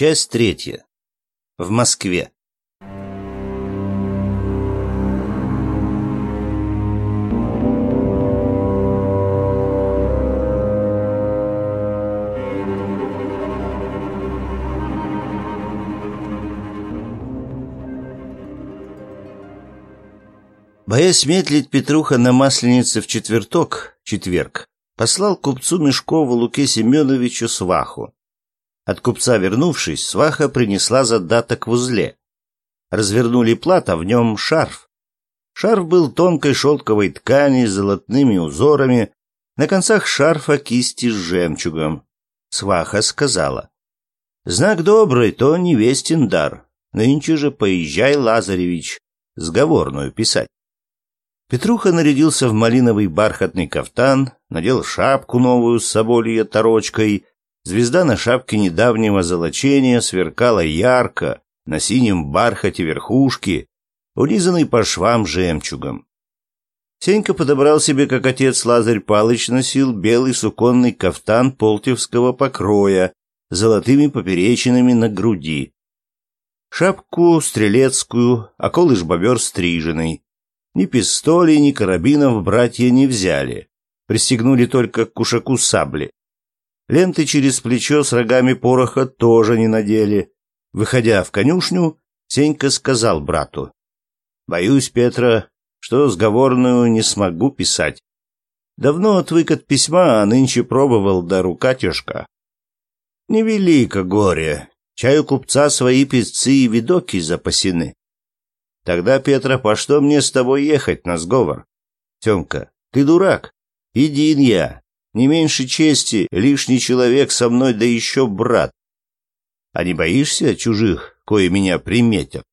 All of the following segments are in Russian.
Часть третья. В Москве. Боясь медлить, Петруха на Масленице в четверток, четверг, послал купцу Мешкову Луке Семеновичу сваху, от купца вернувшись, сваха принесла задаток в узле. Развернули плата, в нем шарф. Шарф был тонкой шелковой ткани с золотными узорами, на концах шарфа кисти с жемчугом. Сваха сказала. «Знак добрый, то невестен дар. Нынче же поезжай, Лазаревич, сговорную писать». Петруха нарядился в малиновый бархатный кафтан, надел шапку новую с соболья торочкой Звезда на шапке недавнего золочения сверкала ярко на синем бархате верхушки, улизанной по швам жемчугом. Сенька подобрал себе, как отец Лазарь Палыч носил, белый суконный кафтан полтевского покроя с золотыми поперечинами на груди. Шапку стрелецкую, а колыш бобер стриженный. Ни пистолей, ни карабинов братья не взяли. Пристегнули только к кушаку сабли. Ленты через плечо с рогами пороха тоже не надели. Выходя в конюшню, Сенька сказал брату. «Боюсь, Петра, что сговорную не смогу писать. Давно отвык от письма, а нынче пробовал, да рука тяжка. Невелико горе. Чаю купца свои песцы и видоки запасены. Тогда, Петра, по что мне с тобой ехать на сговор? Семка, ты дурак. Един я. Не меньше чести, лишний человек со мной, да еще брат. А не боишься чужих, кои меня приметят?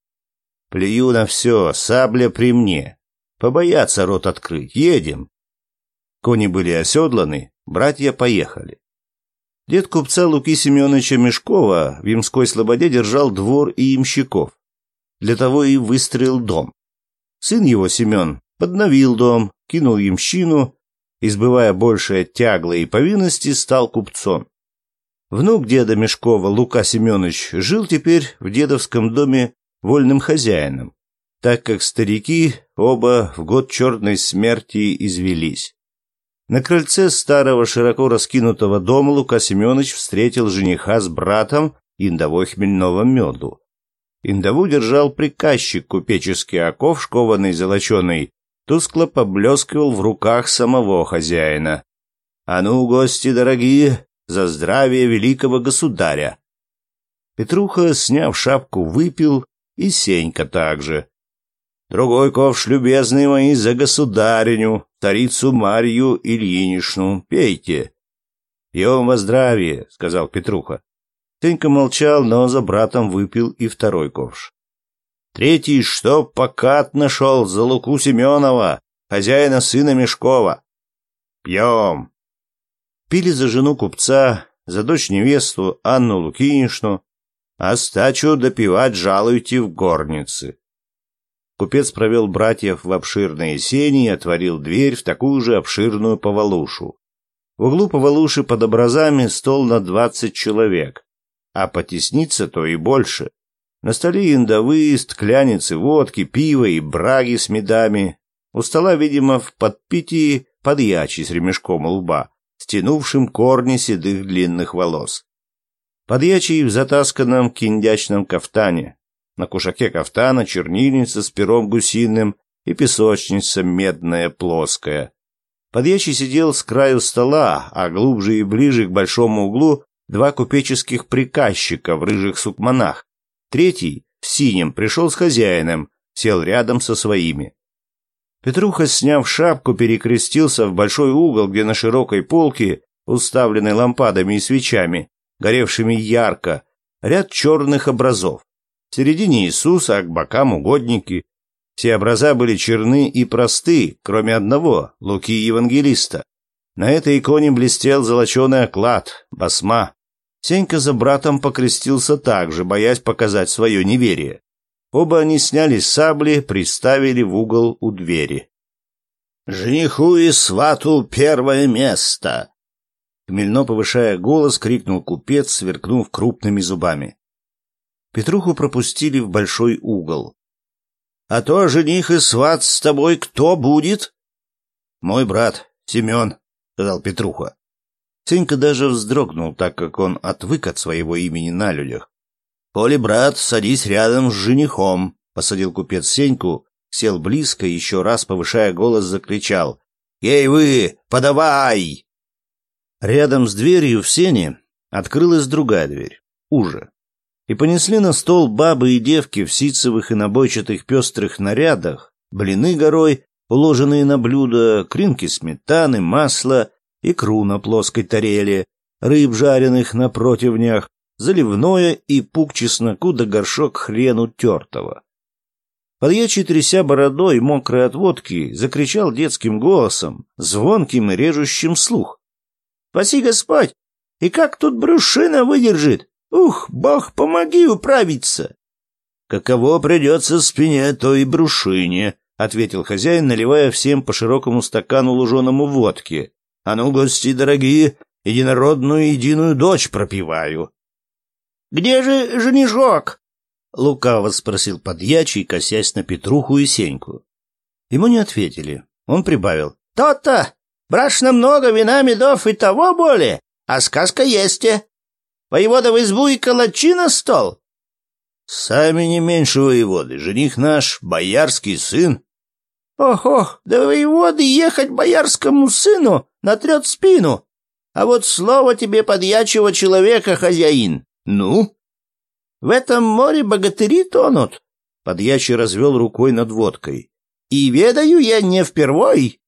Плюю на все, сабля при мне. Побояться рот открыть, едем. Кони были оседланы, братья поехали. Дед купца Луки Семеновича Мешкова в Ямской Слободе держал двор и имщиков. Для того и выстроил дом. Сын его, Семен, подновил дом, кинул имщину избывая большее тягло и повинности, стал купцом. Внук деда Мешкова Лука Семенович жил теперь в дедовском доме вольным хозяином, так как старики оба в год черной смерти извелись. На крыльце старого широко раскинутого дома Лука Семенович встретил жениха с братом индовой хмельного меду. Индову держал приказчик купеческий оков, шкованный золоченой тускло поблескивал в руках самого хозяина. «А ну, гости дорогие, за здравие великого государя!» Петруха, сняв шапку, выпил, и Сенька также. «Другой ковш, любезные мои, за государиню, царицу Марью Ильиничну, пейте!» «Пьем во здравие!» — сказал Петруха. Сенька молчал, но за братом выпил и второй ковш. Третий, что покат нашел за Луку Семенова, хозяина сына Мешкова. Пьем. Пили за жену купца, за дочь невесту Анну Лукинишну, а стачу допивать жалуйте в горнице. Купец провел братьев в обширные сени и отворил дверь в такую же обширную повалушу. В углу повалуши под образами стол на двадцать человек, а потесниться то и больше. На столе яндовые, стклянницы, водки, пива и браги с медами. У стола, видимо, в подпитии подьячий с ремешком лба, стянувшим корни седых длинных волос. Подьячий в затасканном киндячном кафтане. На кушаке кафтана чернильница с пером гусиным и песочница медная плоская. Подьячий сидел с краю стола, а глубже и ближе к большому углу два купеческих приказчика в рыжих сукманах, Третий, в синем, пришел с хозяином, сел рядом со своими. Петруха, сняв шапку, перекрестился в большой угол, где на широкой полке, уставленной лампадами и свечами, горевшими ярко, ряд черных образов. В середине Иисуса, а к бокам угодники. Все образа были черны и просты, кроме одного, Луки Евангелиста. На этой иконе блестел золоченый оклад, басма. Сенька за братом покрестился также, боясь показать свое неверие. Оба они сняли сабли, приставили в угол у двери. «Жениху и свату первое место!» Хмельно повышая голос, крикнул купец, сверкнув крупными зубами. Петруху пропустили в большой угол. «А то жених и сват с тобой кто будет?» «Мой брат, Семен», — сказал Петруха. Сенька даже вздрогнул, так как он отвык от своего имени на людях. «Коли, брат, садись рядом с женихом», — посадил купец Сеньку, сел близко и еще раз, повышая голос, закричал. «Ей вы, подавай!» Рядом с дверью в сене открылась другая дверь, уже. И понесли на стол бабы и девки в ситцевых и набойчатых пестрых нарядах, блины горой, уложенные на блюдо, кринки сметаны, масла — икру на плоской тареле, рыб жареных на противнях, заливное и пук чесноку да горшок хрену тертого. Подьячий, тряся бородой, мокрой от водки, закричал детским голосом, звонким и режущим слух. паси господь! И как тут брюшина выдержит? Ух, бог, помоги управиться!» «Каково придется спине, той и брюшине», — ответил хозяин, наливая всем по широкому стакану луженому водки. А ну, гости дорогие, единородную единую дочь пропиваю. — Где же женишок? — лукаво спросил подьячий, косясь на Петруху и Сеньку. Ему не ответили. Он прибавил. — То-то! Брашно много вина, медов и того более, а сказка есть. Воевода в избу и калачи на стол. — Сами не меньше воеводы. Жених наш, боярский сын. — Ох-ох, да воеводы ехать боярскому сыну! натрет спину. А вот слово тебе подьячего человека, хозяин. Ну? В этом море богатыри тонут. Подьячий развел рукой над водкой. И ведаю я не впервой.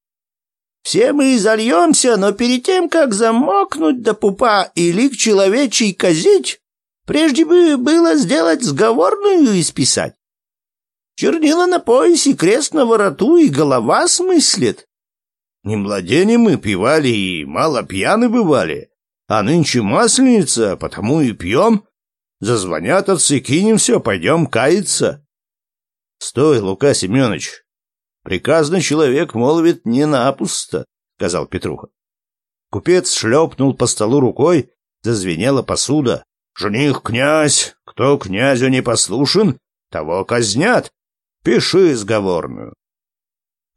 Все мы и зальемся, но перед тем, как замокнуть до пупа и лик человечий козить, прежде бы было сделать сговорную и списать. Чернила на поясе, крест на вороту и голова смыслит. Не младени мы пивали и мало пьяны бывали. А нынче масленица, потому и пьем. Зазвонят отцы, кинемся, пойдем каяться. Стой, Лука Семенович. приказный человек молвит не напусто, сказал Петруха. Купец шлепнул по столу рукой, зазвенела посуда. Жених князь, кто князю не послушен, того казнят. Пиши сговорную.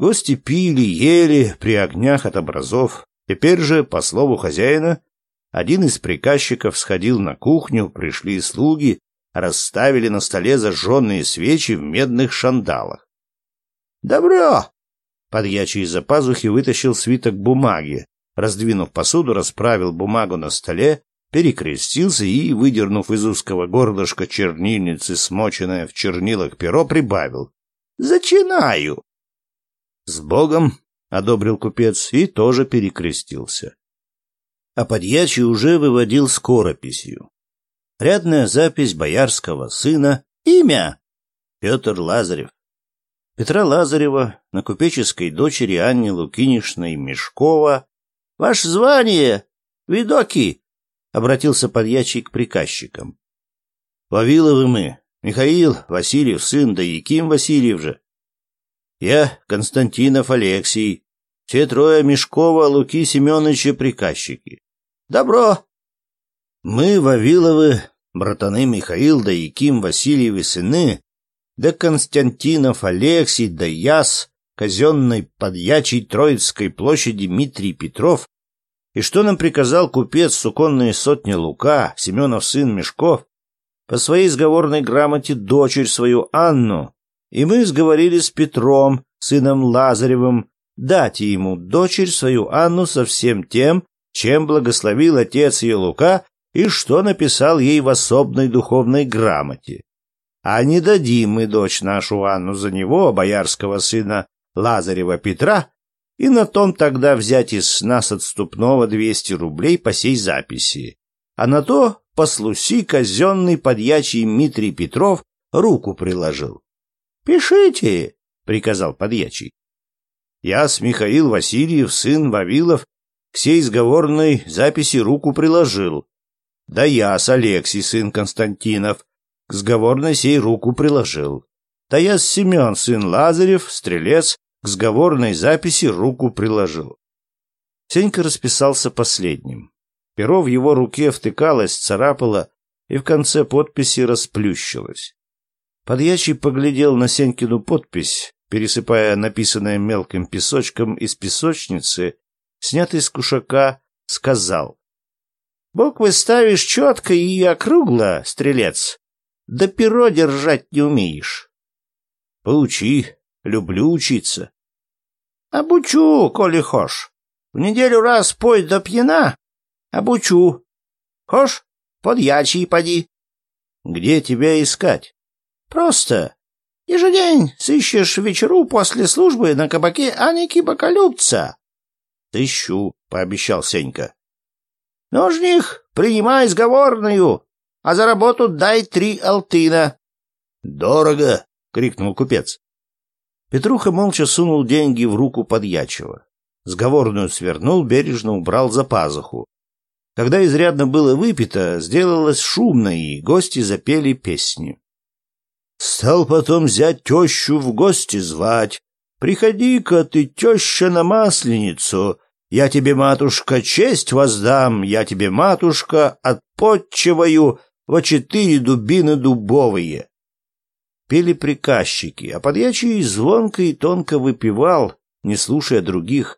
Гости пили, ели при огнях от образов. Теперь же, по слову хозяина, один из приказчиков сходил на кухню, пришли слуги, расставили на столе зажженные свечи в медных шандалах. «Добро!» Подьячий из-за пазухи вытащил свиток бумаги, раздвинув посуду, расправил бумагу на столе, перекрестился и, выдернув из узкого горлышка чернильницы, смоченное в чернилах перо, прибавил. «Зачинаю!» «С Богом!» — одобрил купец и тоже перекрестился. А подьячий уже выводил скорописью. Рядная запись боярского сына. Имя! Петр Лазарев. Петра Лазарева на купеческой дочери Анне Лукинишной Мешкова. «Ваше звание! Видоки!» — обратился подьячий к приказчикам. «Вавиловы мы. Михаил Васильев, сын, да Яким Васильев же. Я Константинов Алексей, Все трое Мешкова, Луки Семеновича приказчики. Добро. Мы, Вавиловы, братаны Михаил да Яким Васильевы сыны, да Константинов Алексей, да Яс, казенной подьячей Троицкой площади Дмитрий Петров, и что нам приказал купец суконные сотни Лука, Семенов сын Мешков, по своей сговорной грамоте дочерь свою Анну и мы сговорились с Петром, сыном Лазаревым, дать ему дочерь свою Анну со всем тем, чем благословил отец ее Лука и что написал ей в особной духовной грамоте. А не дадим мы дочь нашу Анну за него, боярского сына Лазарева Петра, и на том тогда взять из нас отступного 200 рублей по сей записи. А на то послуси казенный подьячий Митрий Петров руку приложил. «Пишите!» — приказал подьячий. Яс Михаил Васильев, сын Вавилов, к сей сговорной записи руку приложил. Да яс Алексей, сын Константинов, к сговорной сей руку приложил. Да яс Семен, сын Лазарев, стрелец, к сговорной записи руку приложил. Сенька расписался последним. Перо в его руке втыкалось, царапало и в конце подписи расплющилось. Подьячий поглядел на Сенькину подпись, пересыпая написанное мелким песочком из песочницы, снятый с кушака, сказал. «Буквы ставишь четко и округло, стрелец, да перо держать не умеешь». Получи, люблю учиться». «Обучу, коли хошь. В неделю раз пой до пьяна, обучу. Хошь, подьячий ячий поди». «Где тебя искать?» Просто. Ежедень сыщешь вечеру после службы на кабаке Аники Бакалюбца. — Тыщу, — пообещал Сенька. — Ножних принимай сговорную, а за работу дай три алтына. — Дорого! — крикнул купец. Петруха молча сунул деньги в руку подьячего. Сговорную свернул, бережно убрал за пазуху. Когда изрядно было выпито, сделалось шумно, и гости запели песни стал потом взять тещу в гости звать. «Приходи-ка ты, теща, на масленицу, я тебе, матушка, честь воздам, я тебе, матушка, отпотчиваю во четыре дубины дубовые». Пели приказчики, а подьячий звонко и тонко выпивал, не слушая других.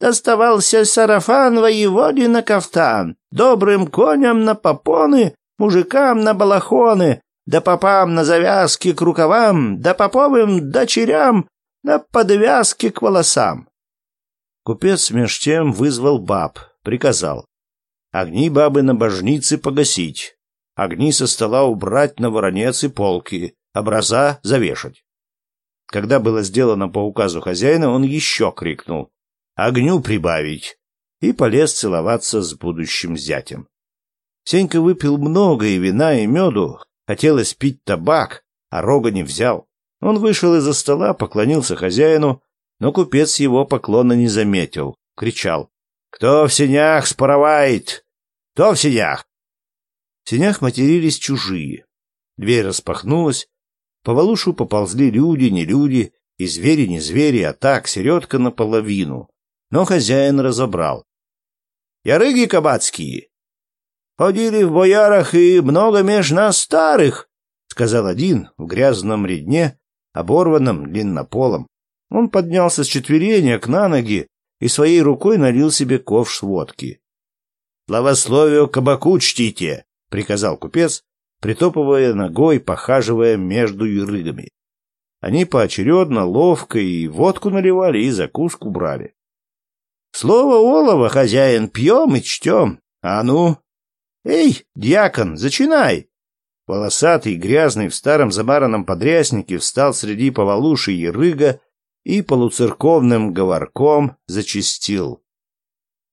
Доставался сарафан воеводе на кафтан, добрым коням на попоны, мужикам на балахоны, да попам на завязки к рукавам, да поповым дочерям на подвязки к волосам. Купец меж тем вызвал баб, приказал. Огни бабы на божнице погасить, огни со стола убрать на воронец и полки, образа завешать. Когда было сделано по указу хозяина, он еще крикнул «Огню прибавить!» и полез целоваться с будущим зятем. Сенька выпил много и вина, и меду, Хотелось пить табак, а рога не взял. Он вышел из-за стола, поклонился хозяину, но купец его поклона не заметил, кричал. «Кто в синях споровает? Кто в синях?» В синях матерились чужие. Дверь распахнулась, по валушу поползли люди, не люди, и звери, не звери, а так, середка наполовину. Но хозяин разобрал. «Ярыги кабацкие! Ходили в боярах и много меж нас старых, — сказал один в грязном редне, оборванном длиннополом. Он поднялся с четверенек на ноги и своей рукой налил себе ковш водки. — Славословию кабаку чтите, — приказал купец, притопывая ногой, похаживая между юрыгами. Они поочередно ловко и водку наливали, и закуску брали. — Слово олова, хозяин, пьем и чтем. А ну, «Эй, дьякон, зачинай!» Волосатый, грязный, в старом замаранном подряснике встал среди повалуши и рыга и полуцерковным говорком зачистил.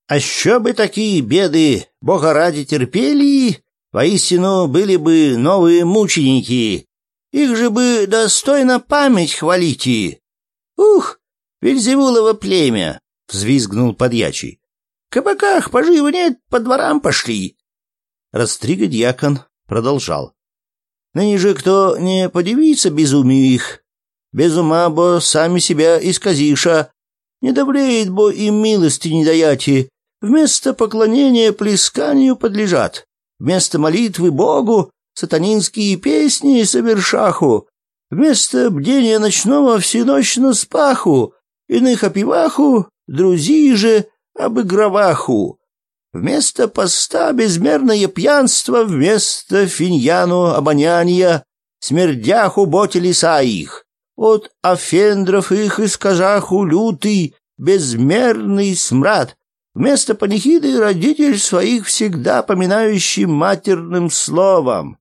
«А що бы такие беды, бога ради, терпели, воистину были бы новые мученики, их же бы достойно память хвалите! Ух, Вельзевулово племя!» — взвизгнул подьячий. «В кабаках поживы нет, по дворам пошли!» Растрига дьякон продолжал. «Ныне же кто не подивится безумию их, без ума бо сами себя исказиша, не давлеет бо им милости не даяти, вместо поклонения плесканию подлежат, вместо молитвы Богу сатанинские песни совершаху, вместо бдения ночного всеночно спаху, иных опиваху, друзи же обыгроваху. Вместо поста безмерное пьянство, вместо финьяну обоняния, смердях боте леса их. От афендров их из казаху лютый, безмерный смрад. Вместо панихиды родитель своих всегда поминающий матерным словом.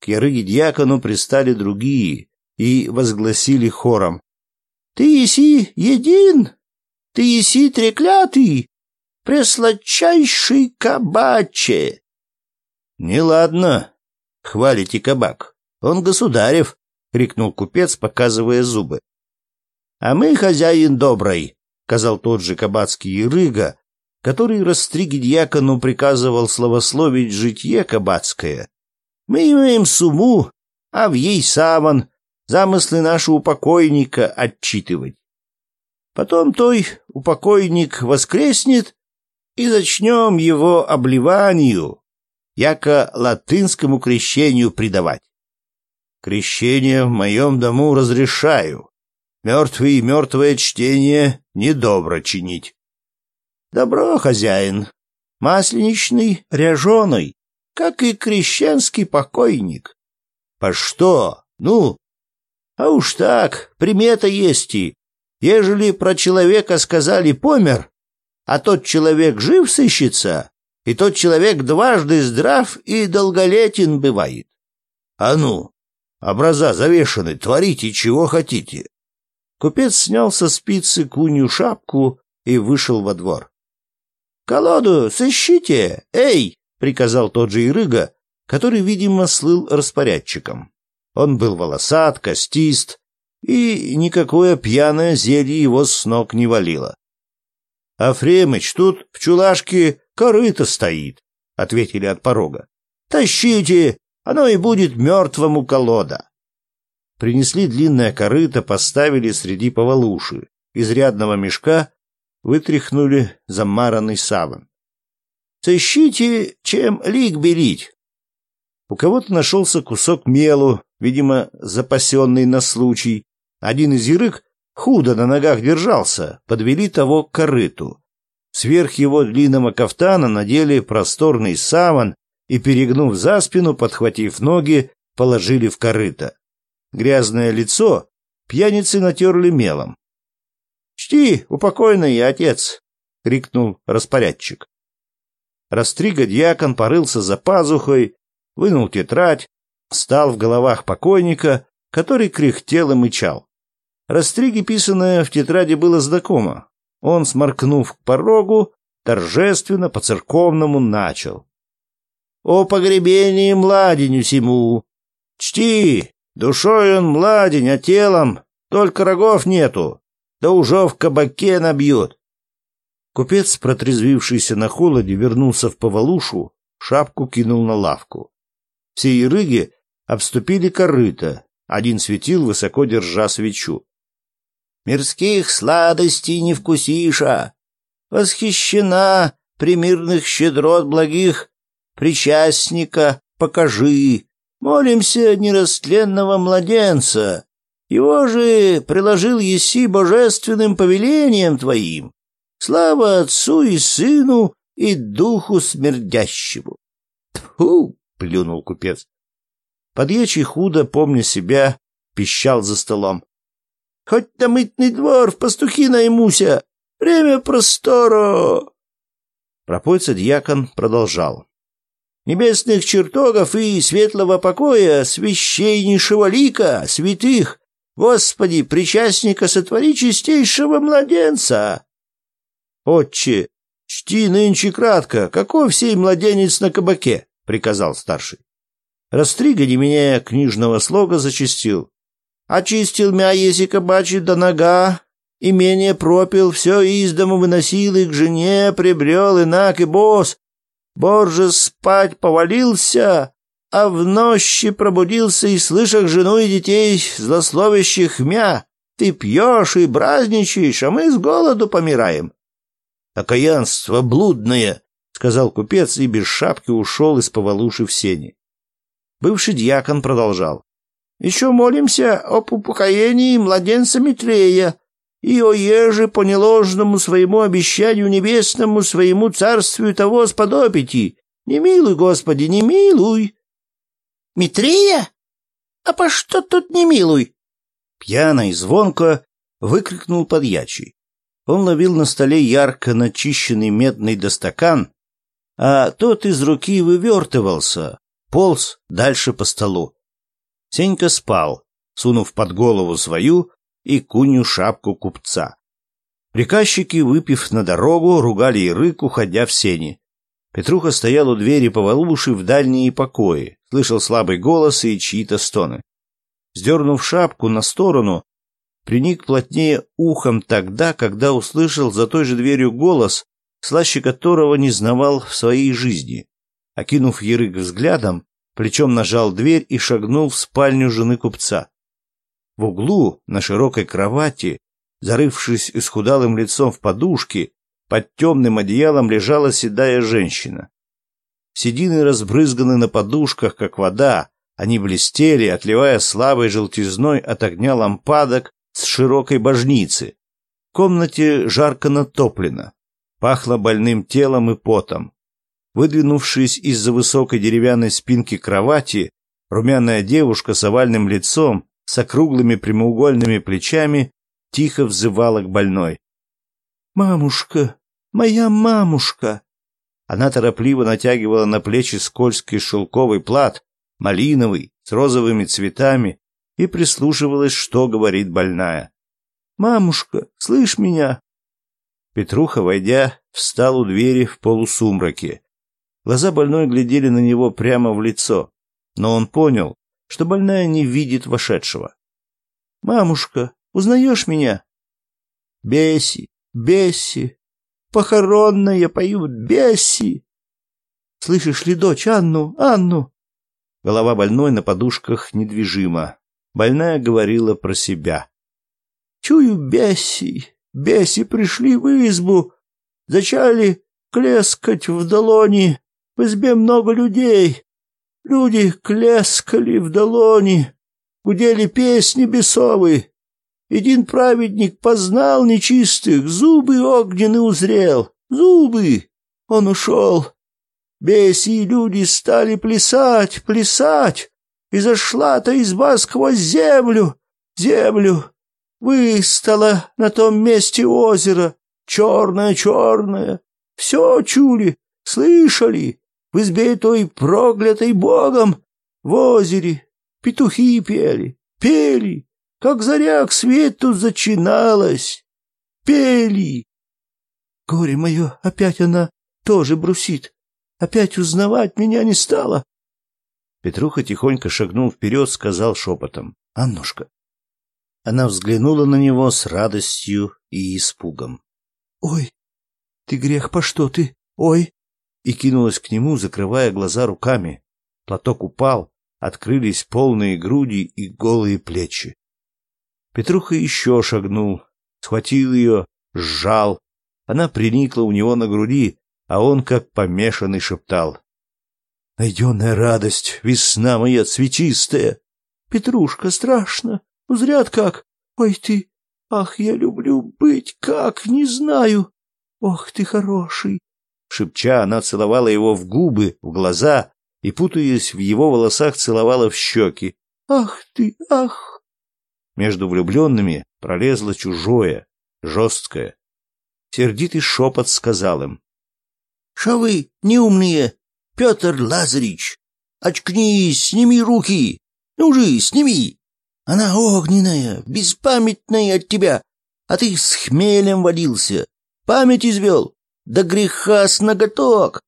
К ярыге дьякону пристали другие и возгласили хором. «Ты еси един! Ты еси треклятый! пресладчайший кабаче!» «Неладно!» — хвалите кабак. «Он государев!» — крикнул купец, показывая зубы. «А мы хозяин добрый!» — сказал тот же кабацкий ирыга, который растриги дьякону приказывал словословить житье кабацкое. «Мы имеем суму, а в ей саван, замыслы нашего покойника отчитывать. Потом той упокойник воскреснет, и начнем его обливанию, яко латынскому крещению придавать. Крещение в моем дому разрешаю, мертвые и мертвое чтение недобро чинить. Добро, хозяин, масленичный, ряженый, как и крещенский покойник. По что? Ну? А уж так, примета есть и. Ежели про человека сказали «помер», а тот человек жив сыщется, и тот человек дважды здрав и долголетен бывает. А ну, образа завешаны, творите, чего хотите. Купец снял со спицы кунью шапку и вышел во двор. «Колоду сыщите! Эй!» — приказал тот же Ирыга, который, видимо, слыл распорядчиком. Он был волосат, костист, и никакое пьяное зелье его с ног не валило. «Афремыч, тут в чулашке корыто стоит», — ответили от порога. «Тащите, оно и будет мертвому колода». Принесли длинное корыто, поставили среди повалуши. Изрядного мешка вытряхнули замаранный саван. «Тащите, чем лик белить». У кого-то нашелся кусок мелу, видимо, запасенный на случай. Один из ярык худо на ногах держался, подвели того к корыту. Сверх его длинного кафтана надели просторный саван и, перегнув за спину, подхватив ноги, положили в корыто. Грязное лицо пьяницы натерли мелом. — Чти, упокойный отец! — крикнул распорядчик. Растрига дьякон порылся за пазухой, вынул тетрадь, встал в головах покойника, который кряхтел и мычал. Растриги, писанное в тетради, было знакомо. Он, сморкнув к порогу, торжественно по-церковному начал. «О погребении младенью сему! Чти! Душой он младень, а телом только рогов нету, да уже в кабаке набьет. Купец, протрезвившийся на холоде, вернулся в повалушу, шапку кинул на лавку. Все ирыги обступили корыто, один светил, высоко держа свечу мирских сладостей не вкусиша. Восхищена примирных щедрот благих причастника покажи. Молимся нерастленного младенца. Его же приложил еси божественным повелением твоим. Слава Отцу и Сыну и Духу Смердящему. Тьфу! — плюнул купец. Подъечий худо, помня себя, пищал за столом. Хоть на мытный двор, в пастухи наймуся. Время просторо. Пропойца дьякон продолжал. Небесных чертогов и светлого покоя, священнейшего лика, святых, Господи, причастника сотвори чистейшего младенца. Отче, чти нынче кратко, каков сей младенец на кабаке, приказал старший. Растригани меня книжного слога зачистил очистил мя языка бачи до нога, имение пропил, все из дому выносил, и к жене прибрел, инак и босс. Борже спать повалился, а в ночи пробудился и, слышах жену и детей, злословящих мя, ты пьешь и праздничаешь, а мы с голоду помираем. — Окаянство блудное! — сказал купец и без шапки ушел из повалуши в сени. Бывший дьякон продолжал. Еще молимся об упокоении младенца Митрея и о еже по неложному своему обещанию небесному своему царствию того сподобите. Не милуй, Господи, не милуй. Митрея, А по что тут не милуй? Пьяно и звонко выкрикнул подьячий. Он ловил на столе ярко начищенный медный достакан, а тот из руки вывертывался, полз дальше по столу. Сенька спал, сунув под голову свою и кунью шапку купца. Приказчики, выпив на дорогу, ругали и рык, уходя в сени. Петруха стоял у двери, поволушив в дальние покои, слышал слабый голос и чьи-то стоны. Сдернув шапку на сторону, приник плотнее ухом тогда, когда услышал за той же дверью голос, слаще которого не знавал в своей жизни. Окинув Ярык взглядом, причем нажал дверь и шагнул в спальню жены купца. В углу, на широкой кровати, зарывшись исхудалым лицом в подушки, под темным одеялом лежала седая женщина. Седины разбрызганы на подушках, как вода, они блестели, отливая слабой желтизной от огня лампадок с широкой божницы. В комнате жарко натоплено, пахло больным телом и потом. Выдвинувшись из-за высокой деревянной спинки кровати, румяная девушка с овальным лицом, с округлыми прямоугольными плечами, тихо взывала к больной. «Мамушка! Моя мамушка!» Она торопливо натягивала на плечи скользкий шелковый плат, малиновый, с розовыми цветами, и прислушивалась, что говорит больная. «Мамушка, слышь меня?» Петруха, войдя, встал у двери в полусумраке, Глаза больной глядели на него прямо в лицо, но он понял, что больная не видит вошедшего. «Мамушка, узнаешь меня?» «Бесси, Бесси, похоронная поют Бесси!» «Слышишь ли, дочь, Анну, Анну?» Голова больной на подушках недвижима. Больная говорила про себя. «Чую, Бесси, Бесси пришли в избу, зачали клескать в долони, в избе много людей. Люди клескали в долони, гудели песни бесовы. Един праведник познал нечистых, зубы огненные узрел, зубы. Он ушел. Беси и люди стали плясать, плясать. И зашла то изба сквозь землю, землю. Выстала на том месте озеро, черное-черное. Все чули, слышали. в избе той проклятой богом, в озере петухи пели, пели, как заря к свету зачиналась. Пели. Горе мое, опять она тоже брусит. Опять узнавать меня не стала. Петруха тихонько шагнул вперед, сказал шепотом. — Аннушка. Она взглянула на него с радостью и испугом. — и кинулась к нему, закрывая глаза руками. Платок упал, открылись полные груди и голые плечи. Петруха еще шагнул, схватил ее, сжал. Она приникла у него на груди, а он, как помешанный, шептал. «Найденная радость, весна моя цветистая! Петрушка, страшно! Узрят как! Ой ты! Ах, я люблю быть как, не знаю! Ох ты хороший! Шепча, она целовала его в губы, в глаза и, путаясь в его волосах, целовала в щеки. «Ах ты, ах!» Между влюбленными пролезло чужое, жесткое. Сердитый шепот сказал им. «Шо вы, неумные, Петр Лазарич! Очкнись, сними руки! Ну же, сними! Она огненная, беспамятная от тебя, а ты с хмелем водился, память извел, да греха с ноготок!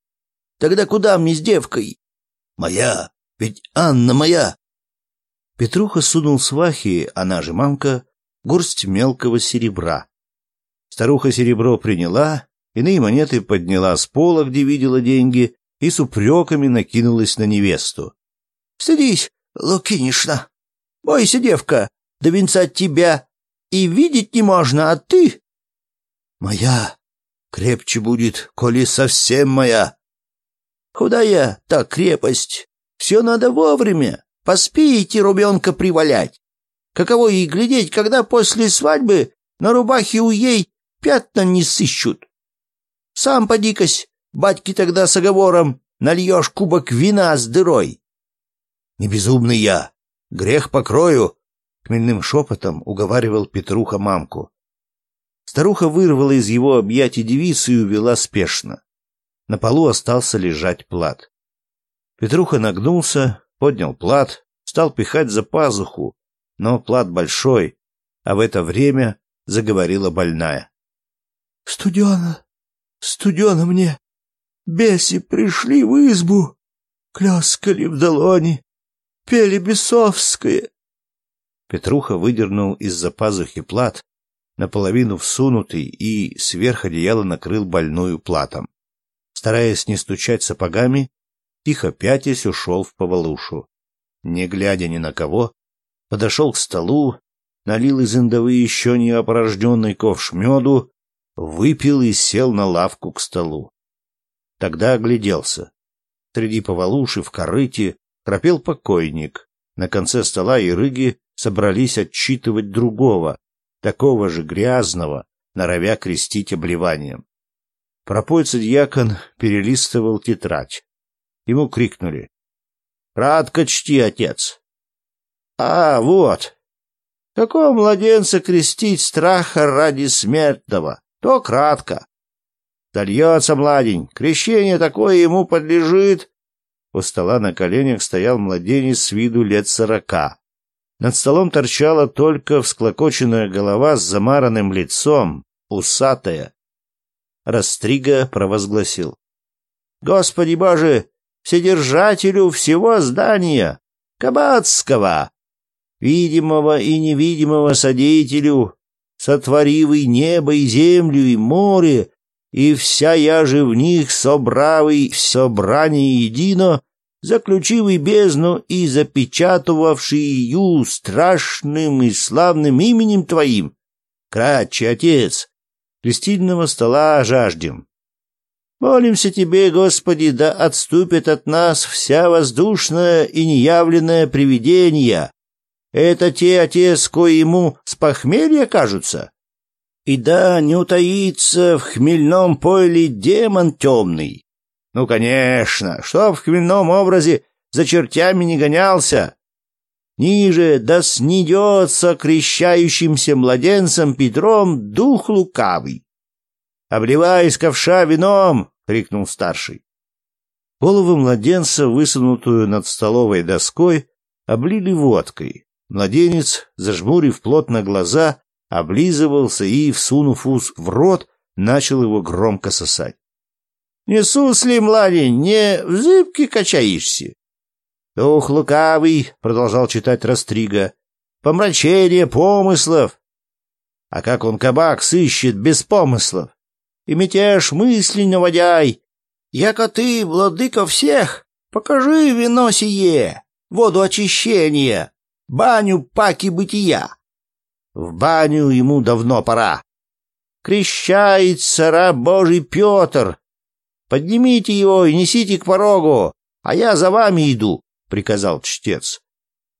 Тогда куда мне с девкой? Моя! Ведь Анна моя!» Петруха сунул свахи, она же мамка, горсть мелкого серебра. Старуха серебро приняла, иные монеты подняла с пола, где видела деньги, и с упреками накинулась на невесту. — Стыдись, Лукинишна! Бойся, девка, до венца тебя и видеть не можно, а ты... — Моя! крепче будет, коли совсем моя. Куда я, та крепость. Все надо вовремя. Поспите рубенка привалять. Каково ей глядеть, когда после свадьбы на рубахе у ей пятна не сыщут. Сам подикась, батьки тогда с оговором нальешь кубок вина с дырой. Не безумный я, грех покрою, хмельным шепотом уговаривал Петруха мамку. Старуха вырвала из его объятий девицу и увела спешно. На полу остался лежать плат. Петруха нагнулся, поднял плат, стал пихать за пазуху, но плат большой, а в это время заговорила больная. — Студено, студено мне, беси пришли в избу, кляскали в долони, пели бесовское. Петруха выдернул из-за пазухи плат, наполовину всунутый и сверх одеяла накрыл больную платом. Стараясь не стучать сапогами, тихо пятясь ушел в повалушу. Не глядя ни на кого, подошел к столу, налил из индовы еще не опорожденный ковш меду, выпил и сел на лавку к столу. Тогда огляделся. Среди повалуши в корыте храпел покойник. На конце стола и рыги собрались отчитывать другого, такого же грязного, норовя крестить обливанием. Пропойца дьякон перелистывал тетрадь. Ему крикнули. — Радко чти, отец! — А, вот! Какого младенца крестить страха ради смертного? То кратко. Дольется младень, крещение такое ему подлежит. У стола на коленях стоял младенец с виду лет сорока. Над столом торчала только всклокоченная голова с замаранным лицом, усатая. Растрига провозгласил. «Господи Боже, вседержателю всего здания, Кабацкого, видимого и невидимого содеятелю, сотворивый небо и землю и море, и вся я же в них собравый все брани едино, заключивый бездну и запечатывавший ее страшным и славным именем твоим. Кратче, Отец, крестильного стола жаждем. Молимся Тебе, Господи, да отступит от нас вся воздушная и неявленная привидения. Это те, Отец, кое ему с похмелья кажутся. И да, не утаится в хмельном пойле демон темный, ну, конечно, чтоб в хмельном образе за чертями не гонялся. Ниже да снидется крещающимся младенцем Петром дух лукавый. «Обливай из ковша вином!» — крикнул старший. Голову младенца, высунутую над столовой доской, облили водкой. Младенец, зажмурив плотно глаза, облизывался и, всунув ус в рот, начал его громко сосать. Не сусли, младень, не в зыбке качаешься. Ох, лукавый, — продолжал читать Растрига, — помрачение помыслов. А как он кабак сыщет без помыслов? И мятеж мысли наводяй. Яко а ты, владыка всех, покажи вино сие, воду очищения, баню паки бытия. В баню ему давно пора. Крещается раб Божий Петр, Поднимите его и несите к порогу, а я за вами иду, — приказал чтец.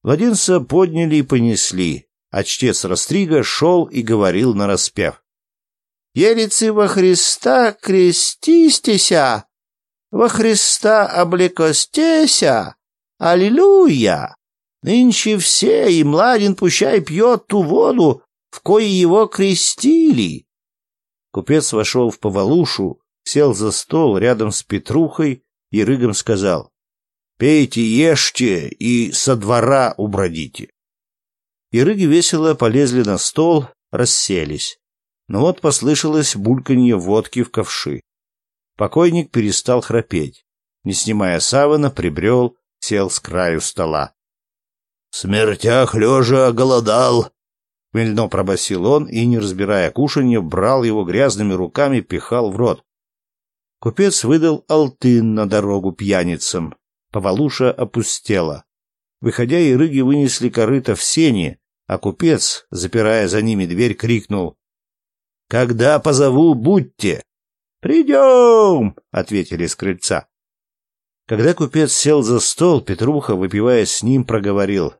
Младенца подняли и понесли, а чтец Растрига шел и говорил нараспев. — Елицы во Христа крестистеся, во Христа облекостеся, аллилуйя! Нынче все, и младен пущай пьет ту воду, в кое его крестили. Купец вошел в повалушу, сел за стол рядом с Петрухой и рыгом сказал «Пейте, ешьте и со двора убродите». и Рыги весело полезли на стол, расселись. Но ну вот послышалось бульканье водки в ковши. Покойник перестал храпеть. Не снимая савана, прибрел, сел с краю стола. — смертях лежа голодал! — мельно пробасил он и, не разбирая кушанья, брал его грязными руками, пихал в рот. Купец выдал алтын на дорогу пьяницам. Повалуша опустела. Выходя, ирыги вынесли корыто в сени, а купец, запирая за ними дверь, крикнул. — Когда позову, будьте! — Придем! — ответили с крыльца. Когда купец сел за стол, Петруха, выпивая с ним, проговорил.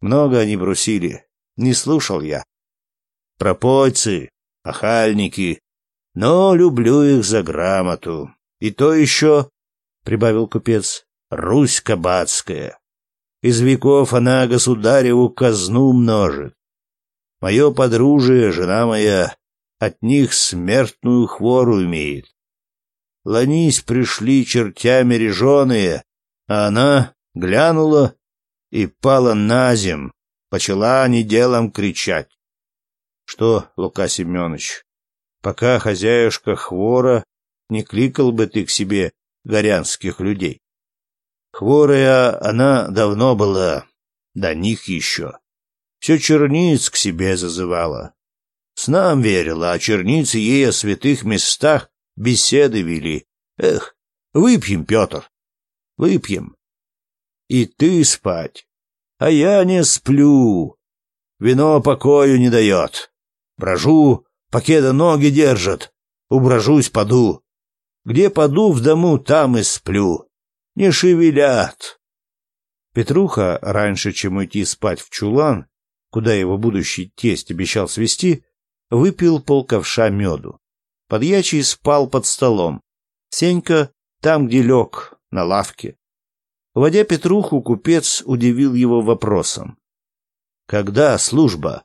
Много они брусили. Не слушал я. Пропойцы, охальники, но люблю их за грамоту. И то еще, — прибавил купец, — Русь кабацкая. Из веков она государеву казну множит. Мое подружие, жена моя, от них смертную хвору имеет. Ланись пришли чертями реженые, а она глянула и пала на зем, почала неделом кричать. — Что, Лука Семенович, пока хозяюшка Хвора не кликал бы ты к себе горянских людей. Хворая она давно была, до них еще. Все черниц к себе зазывала. С нам верила, а черницы ей о святых местах беседы вели. Эх, выпьем, Петр, выпьем. И ты спать, а я не сплю. Вино покою не дает. Брожу, Покеда ноги держат. Уброжусь, поду. Где поду в дому, там и сплю. Не шевелят. Петруха, раньше чем уйти спать в чулан, куда его будущий тесть обещал свести, выпил полковша меду. Подьячий спал под столом. Сенька там, где лег, на лавке. Вводя Петруху, купец удивил его вопросом. «Когда служба?»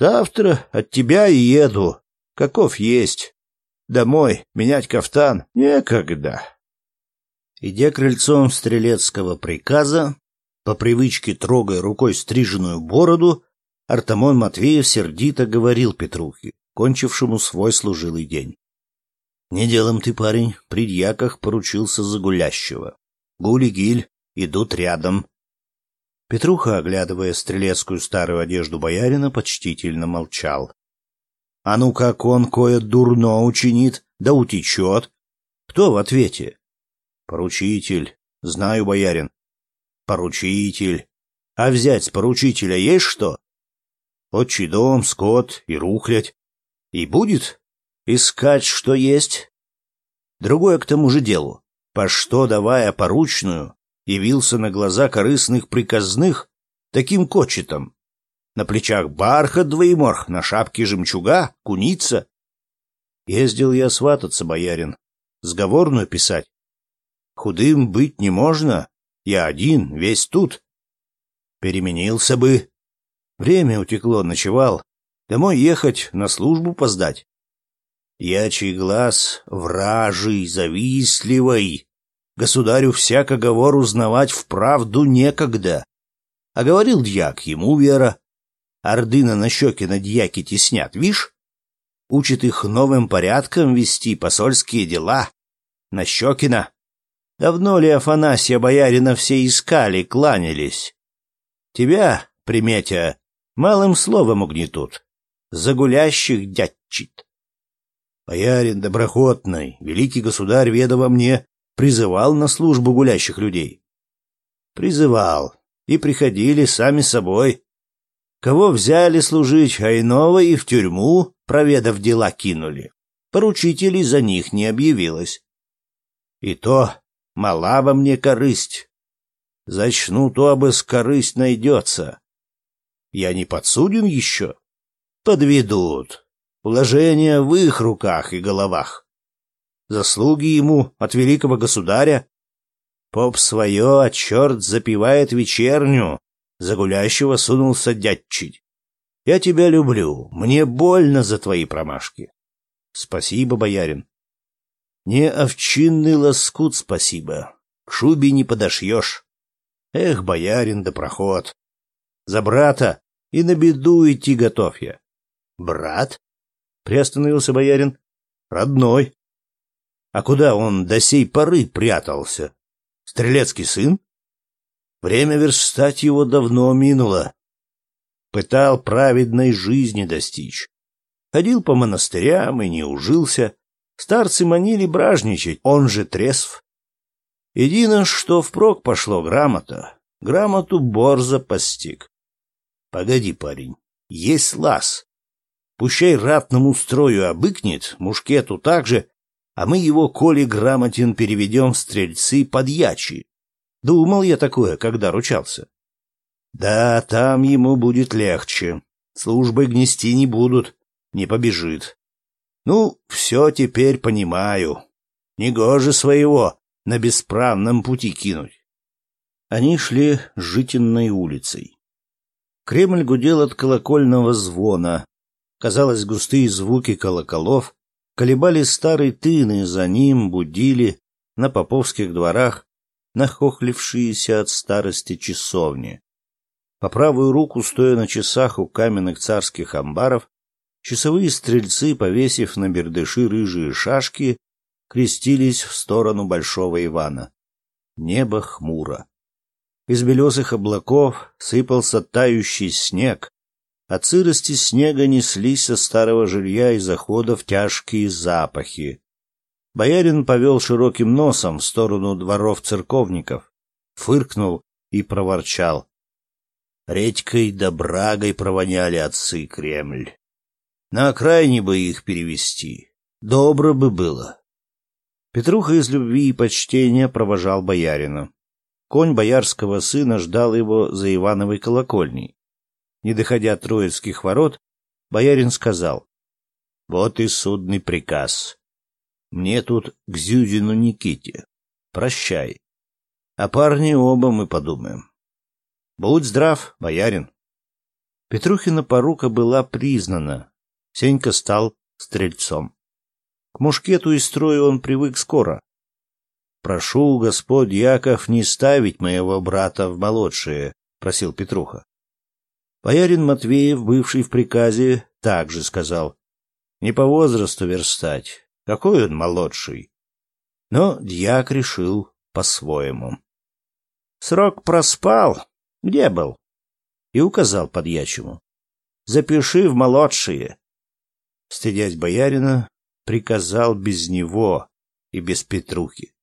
Завтра от тебя и еду. Каков есть. Домой менять кафтан некогда. Идя крыльцом стрелецкого приказа, по привычке трогая рукой стриженную бороду, Артамон Матвеев сердито говорил Петрухе, кончившему свой служилый день. — Не делом ты, парень, при дьяках поручился за гулящего. Гуль гиль идут рядом. Петруха, оглядывая стрелецкую старую одежду боярина, почтительно молчал. — А ну как он кое дурно учинит, да утечет! Кто в ответе? — Поручитель. Знаю, боярин. — Поручитель. А взять с поручителя есть что? — Отчий дом, скот и рухлядь. И будет искать, что есть. Другое к тому же делу. По что давая поручную, явился на глаза корыстных приказных таким кочетом. На плечах бархат двоеморх, на шапке жемчуга, куница. Ездил я свататься, боярин, сговорную писать. Худым быть не можно, я один, весь тут. Переменился бы. Время утекло, ночевал. Домой ехать, на службу поздать. Ячий глаз вражий, завистливый. Государю всяко говор узнавать вправду некогда. А говорил дьяк, ему вера. Ордына на щеки на дьяки теснят, вишь? Учит их новым порядком вести посольские дела. На Щекина. Давно ли Афанасия Боярина все искали, кланялись? Тебя, приметя, малым словом угнетут. Загулящих дядчит. Боярин доброхотный, великий государь ведомо мне, призывал на службу гулящих людей? Призывал. И приходили сами собой. Кого взяли служить, Хайнова и в тюрьму, проведав дела, кинули. Поручителей за них не объявилось. И то мала во мне корысть. Зачну то обыск корысть найдется. Я не подсуден еще? Подведут. Положение в их руках и головах заслуги ему от великого государя. Поп свое, а черт запивает вечерню, загулящего сунулся дядчить. Я тебя люблю, мне больно за твои промашки. Спасибо, боярин. Не овчинный лоскут спасибо, к шубе не подошьешь. Эх, боярин да проход. За брата и на беду идти готов я. Брат? Приостановился боярин. Родной. А куда он до сей поры прятался? Стрелецкий сын? Время верстать его давно минуло. Пытал праведной жизни достичь. Ходил по монастырям и не ужился. Старцы манили бражничать, он же трезв. Едино, что впрок пошло грамота. Грамоту Борза постиг. Погоди, парень, есть лаз. Пущай ратному строю обыкнет, мушкету также, а мы его, коли грамотен, переведем в стрельцы под ячи. Думал я такое, когда ручался. Да, там ему будет легче. Службы гнести не будут, не побежит. Ну, все теперь понимаю. Негоже своего на бесправном пути кинуть. Они шли житинной улицей. Кремль гудел от колокольного звона. Казалось, густые звуки колоколов — колебали старые тыны, за ним будили на поповских дворах нахохлившиеся от старости часовни. По правую руку, стоя на часах у каменных царских амбаров, часовые стрельцы, повесив на бердыши рыжие шашки, крестились в сторону Большого Ивана. Небо хмуро. Из белесых облаков сыпался тающий снег, от сырости снега неслись со старого жилья и заходов тяжкие запахи. Боярин повел широким носом в сторону дворов церковников, фыркнул и проворчал. Редькой да брагой провоняли отцы Кремль. На окраине бы их перевести. Добро бы было. Петруха из любви и почтения провожал боярина. Конь боярского сына ждал его за Ивановой колокольней. Не доходя Троицких ворот, боярин сказал. — Вот и судный приказ. Мне тут к Зюдину Никите. Прощай. А парни оба мы подумаем. Будь здрав, боярин. Петрухина порука была признана. Сенька стал стрельцом. К мушкету и строю он привык скоро. Прошу, Господь Яков, не ставить моего брата в молодшие, просил Петруха. Боярин Матвеев, бывший в приказе, также сказал. Не по возрасту верстать. Какой он молодший. Но дьяк решил по-своему. Срок проспал. Где был? И указал подьячему. Запиши в молодшие. Стыдясь боярина, приказал без него и без Петрухи.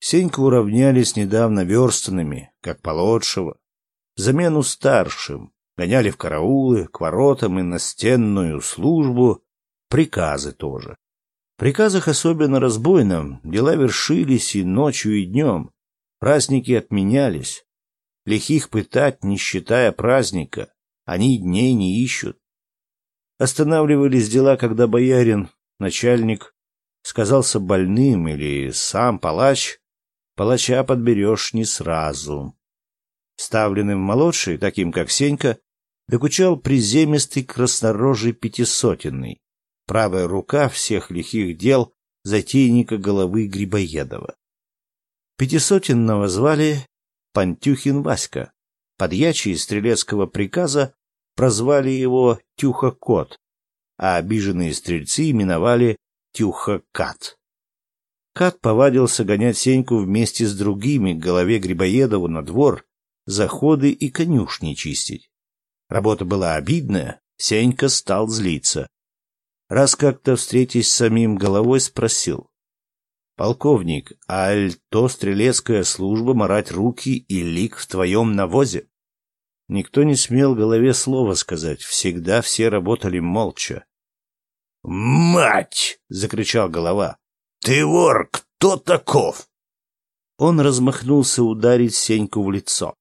Сеньку уравнялись недавно верстанными, как молодшего, замену старшим, гоняли в караулы, к воротам и на стенную службу, приказы тоже. В приказах, особенно разбойным, дела вершились и ночью, и днем. Праздники отменялись. Лихих пытать, не считая праздника. Они дней не ищут. Останавливались дела, когда боярин, начальник, сказался больным или сам палач. Палача подберешь не сразу. Ставленным молодший, таким как Сенька, докучал приземистый краснорожий пятисотенный, правая рука всех лихих дел затейника головы Грибоедова. Пятисотенного звали Пантюхин Васька. Подьячие стрелецкого приказа прозвали его Тюха-кот, а обиженные стрельцы именовали Тюха-кат. Кат повадился гонять Сеньку вместе с другими к голове Грибоедову на двор, заходы и конюшни чистить. Работа была обидная, Сенька стал злиться. Раз как-то встретись с самим головой, спросил. «Полковник, аль то стрелецкая служба марать руки и лик в твоем навозе?» Никто не смел голове слова сказать, всегда все работали молча. «Мать!» — закричал голова. «Ты вор! Кто таков?» Он размахнулся ударить Сеньку в лицо.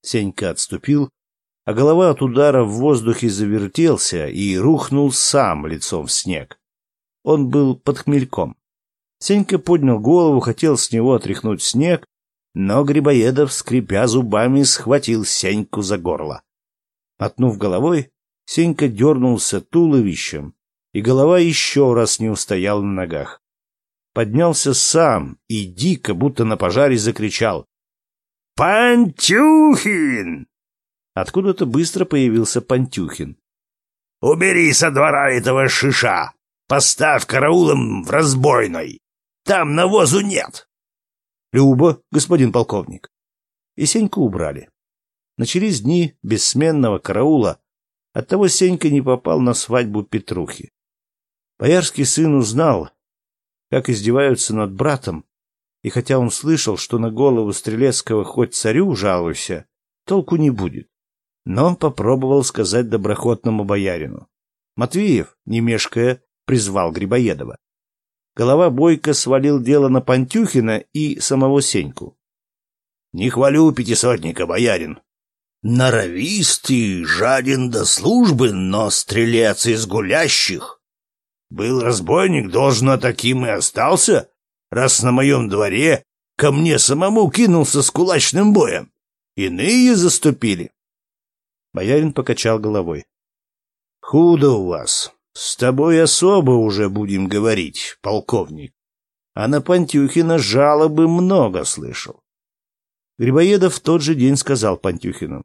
Сенька отступил, а голова от удара в воздухе завертелся и рухнул сам лицом в снег. Он был под хмельком. Сенька поднял голову, хотел с него отряхнуть снег, но Грибоедов, скрипя зубами, схватил Сеньку за горло. Отнув головой, Сенька дернулся туловищем, и голова еще раз не устояла на ногах. Поднялся сам и дико, будто на пожаре, закричал. «Пантюхин! Откуда-то быстро появился Пантюхин. «Убери со двора этого шиша! Поставь караулом в разбойной! Там навозу нет!» «Любо, господин полковник!» И Сеньку убрали. Начались дни бессменного караула, оттого Сенька не попал на свадьбу Петрухи. Боярский сын узнал, как издеваются над братом, и хотя он слышал, что на голову Стрелецкого хоть царю жалуйся, толку не будет но попробовал сказать доброхотному боярину. Матвеев, не мешкая, призвал Грибоедова. Голова Бойко свалил дело на Пантюхина и самого Сеньку. — Не хвалю пятисотника, боярин. Норовист жаден до службы, но стрелец из гулящих. Был разбойник, должно таким и остался, раз на моем дворе ко мне самому кинулся с кулачным боем. Иные заступили. Боярин покачал головой. «Худо у вас. С тобой особо уже будем говорить, полковник. А на Пантюхина жалобы много слышал». Грибоедов в тот же день сказал Пантюхину.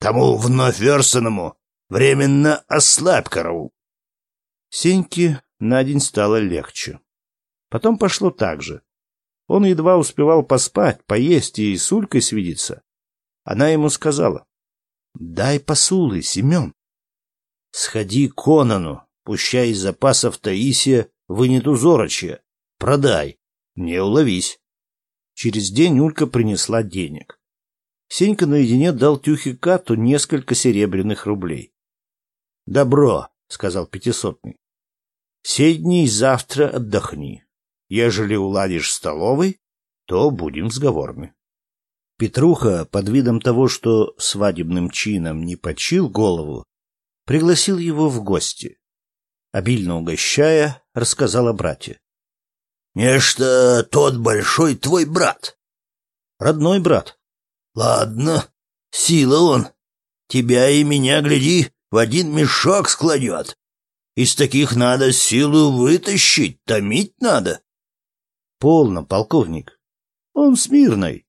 «Тому вновь версаному временно ослабь караул». Сеньке на день стало легче. Потом пошло так же. Он едва успевал поспать, поесть и с Улькой свидеться. Она ему сказала. Дай посулы, Семен. Сходи к Конану, пущай из запасов Таисия вынет узорочье. Продай. Не уловись. Через день Улька принесла денег. Сенька наедине дал Тюхе Кату несколько серебряных рублей. — Добро, — сказал пятисотный. — Седни и завтра отдохни. Ежели уладишь столовой, то будем сговорны. Петруха, под видом того, что свадебным чином не почил голову, пригласил его в гости. Обильно угощая, рассказал о брате. — Нечто тот большой твой брат. — Родной брат. — Ладно, сила он. Тебя и меня, гляди, в один мешок складет. Из таких надо силу вытащить, томить надо. — Полно, полковник. Он смирный.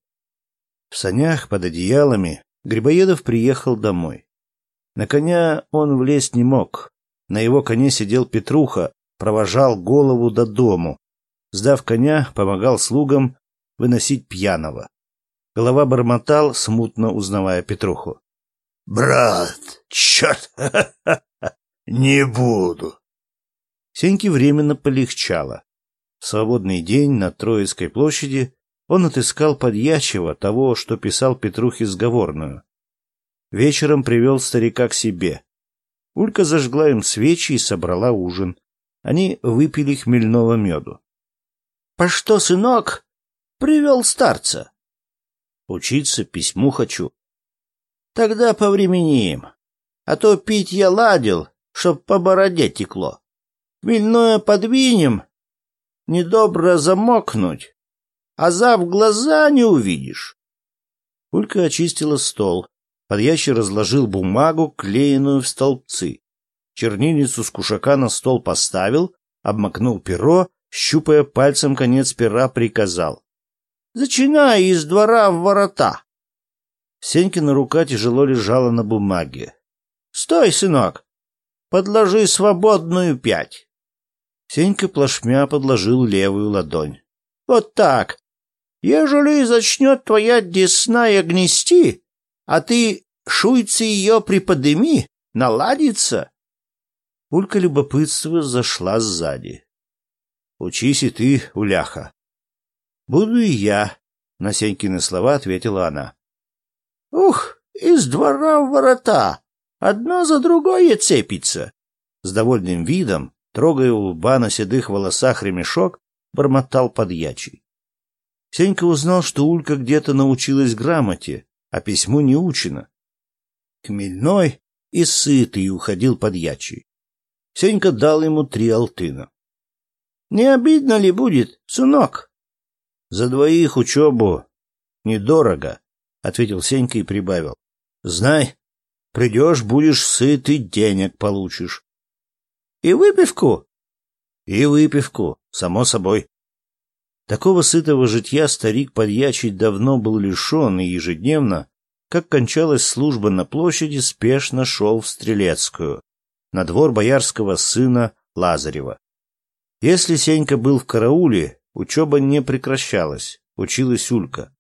В санях под одеялами Грибоедов приехал домой. На коня он влезть не мог. На его коне сидел Петруха, провожал голову до дому. Сдав коня, помогал слугам выносить пьяного. Голова бормотал, смутно узнавая Петруху. — Брат, черт, не буду. Сеньке временно полегчало. В свободный день на Троицкой площади он отыскал подьячего, того, что писал Петрухе сговорную. Вечером привел старика к себе. Улька зажгла им свечи и собрала ужин. Они выпили хмельного меду. — По что, сынок? Привел старца. — Учиться письму хочу. — Тогда повременим. А то пить я ладил, чтоб по бороде текло. Хмельное подвинем, недобро замокнуть а عذاب глаза не увидишь. Улька очистила стол. Под ящик разложил бумагу, клеенную в столбцы. Чернильницу с кушака на стол поставил, обмакнул перо, щупая пальцем конец пера, приказал. «Зачинай из двора в ворота!» Сенькина рука тяжело лежала на бумаге. «Стой, сынок! Подложи свободную пять!» Сенька плашмя подложил левую ладонь. «Вот так! Ежели зачнет твоя десная гнести, а ты шуйцы ее приподыми, наладится. Улька любопытства зашла сзади. «Учись и ты, уляха!» «Буду и я», — на Сенькины слова ответила она. «Ух, из двора в ворота! Одно за другое цепится!» С довольным видом, трогая у лба на седых волосах ремешок, бормотал подьячий. Сенька узнал, что Улька где-то научилась грамоте, а письму не учено. Хмельной и сытый уходил под ячей. Сенька дал ему три алтына. — Не обидно ли будет, сынок? — За двоих учебу недорого, — ответил Сенька и прибавил. — Знай, придешь, будешь сыт и денег получишь. — И выпивку? — И выпивку, само собой. Такого сытого житья старик подьячий давно был лишен и ежедневно, как кончалась служба на площади, спешно шел в Стрелецкую, на двор боярского сына Лазарева. Если Сенька был в карауле, учеба не прекращалась, училась Улька.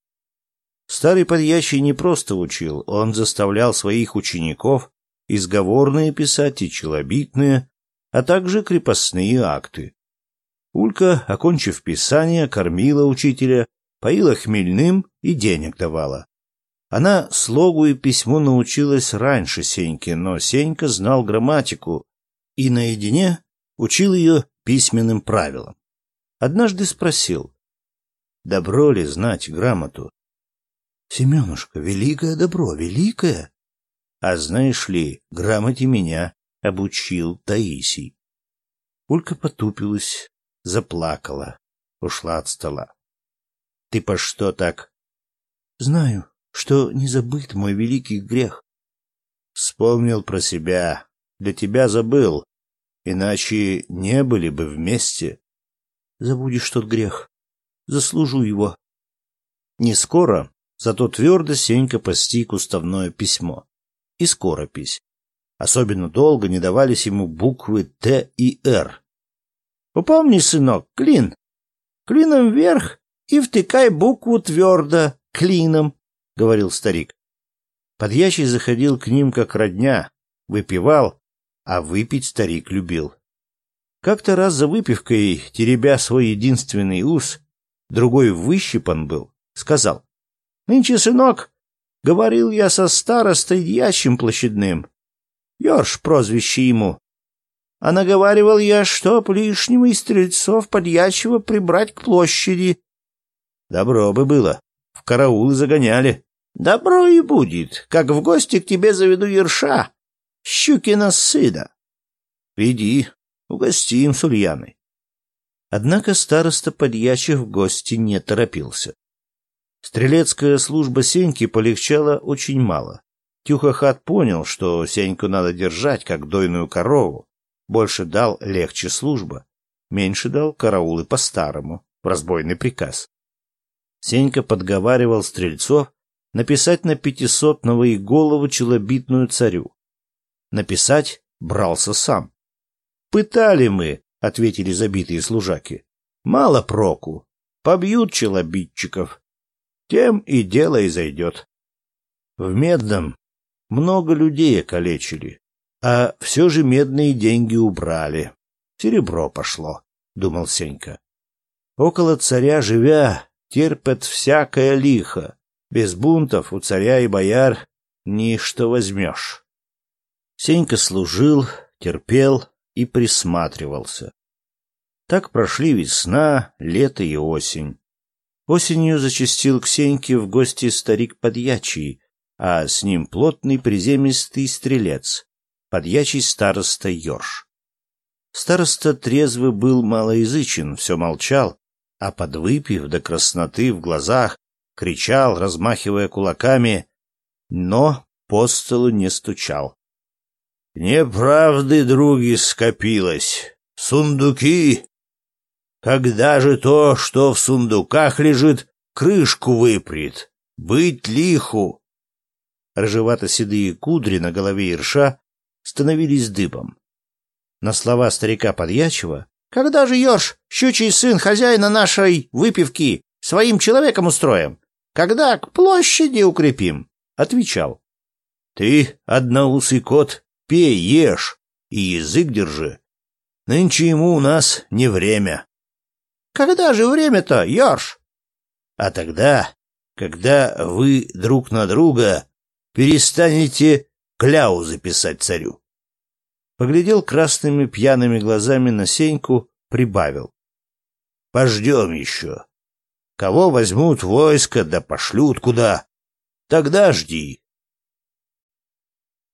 Старый подьячий не просто учил, он заставлял своих учеников изговорные писать и челобитные, а также крепостные акты. Улька, окончив писание, кормила учителя, поила хмельным и денег давала. Она слогу и письму научилась раньше Сеньки, но Сенька знал грамматику и наедине учил ее письменным правилам. Однажды спросил, добро ли знать грамоту. — Семенушка, великое добро, великое. — А знаешь ли, грамоте меня обучил Таисий. Улька потупилась, заплакала, ушла от стола. — Ты по что так? — Знаю, что не забыт мой великий грех. — Вспомнил про себя, для тебя забыл, иначе не были бы вместе. — Забудешь тот грех, заслужу его. Не скоро, зато твердо Сенька постиг уставное письмо и скоропись. Особенно долго не давались ему буквы «Т» и «Р», Упомни, сынок, клин. Клином вверх и втыкай букву твердо, клином, — говорил старик. Подьячий заходил к ним как родня, выпивал, а выпить старик любил. Как-то раз за выпивкой, теребя свой единственный ус, другой выщипан был, сказал. — Нынче, сынок, говорил я со старостой ящим площадным. Ёрш прозвище ему. А наговаривал я, что лишнего из стрельцов подьячего прибрать к площади. Добро бы было. В караулы загоняли. Добро и будет, как в гости к тебе заведу ерша, щукина сына. Веди, угостим с Ульяной. Однако староста подьячих в гости не торопился. Стрелецкая служба Сеньки полегчала очень мало. Тюха понял, что Сеньку надо держать, как дойную корову, больше дал легче служба, меньше дал караулы по-старому, в разбойный приказ. Сенька подговаривал стрельцов написать на пятисотного и голову челобитную царю. Написать брался сам. «Пытали мы», — ответили забитые служаки. «Мало проку. Побьют челобитчиков. Тем и дело и зайдет». В Медном много людей калечили, а все же медные деньги убрали. Серебро пошло, — думал Сенька. Около царя живя, терпят всякое лихо. Без бунтов у царя и бояр ничто возьмешь. Сенька служил, терпел и присматривался. Так прошли весна, лето и осень. Осенью зачастил к Сеньке в гости старик подьячий, а с ним плотный приземистый стрелец, подьячий староста Ёрш. Староста трезвый был малоязычен, все молчал, а подвыпив до красноты в глазах, кричал, размахивая кулаками, но по столу не стучал. «Неправды, други, скопилось! Сундуки! Когда же то, что в сундуках лежит, крышку выпрет? Быть лиху!» Рыжевато-седые кудри на голове Ирша становились дыбом. На слова старика Подьячева «Когда же Ёрш, щучий сын хозяина нашей выпивки, своим человеком устроим? Когда к площади укрепим?» отвечал. «Ты, одноусый кот, пей, ешь и язык держи. Нынче ему у нас не время». «Когда же время-то, Ёрш?» «А тогда, когда вы друг на друга перестанете кляу записать царю. Поглядел красными пьяными глазами на Сеньку, прибавил. — Пождем еще. Кого возьмут войско, да пошлют куда. Тогда жди.